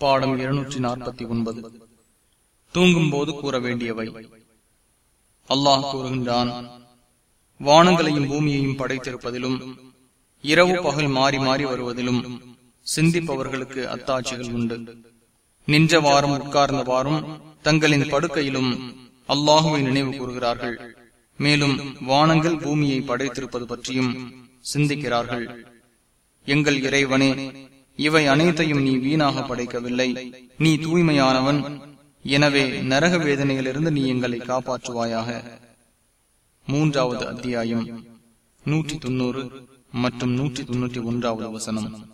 பாடம் இருநூற்றி நாற்பத்தி ஒன்பது. தூங்கும் போது கூற வேண்டியவை அல்லாஹ் கூறுகின்றான் வானங்களையும் பூமியையும் படைத்திருப்பதிலும் இரவு பகல் மாறி மாறி வருவதிலும் சிந்திப்பவர்களுக்கு அத்தாட்சிகள் உண்டு. நின்ற வாரம் உட்கார்ந்த வாரம் தங்களின் படுக்கையிலும் அல்லாஹுவை நினைவு கூறுகிறார்கள். மேலும் வானங்கள் பூமியை படைத்திருப்பது பற்றியும் சிந்திக்கிறார்கள். எங்கள் இறைவனே இவை அனைத்தையும் நீ வீணாக படைக்கவில்லை. நீ தூய்மையானவன். எனவே நரக வேதனையிலிருந்து நீ எங்களை காப்பாற்றுவாயாக. மூன்றாவது அத்தியாயம். நூற்றி தொன்னூறு மற்றும் நூற்றி தொன்னூற்றி ஒன்றாவது வசனம்.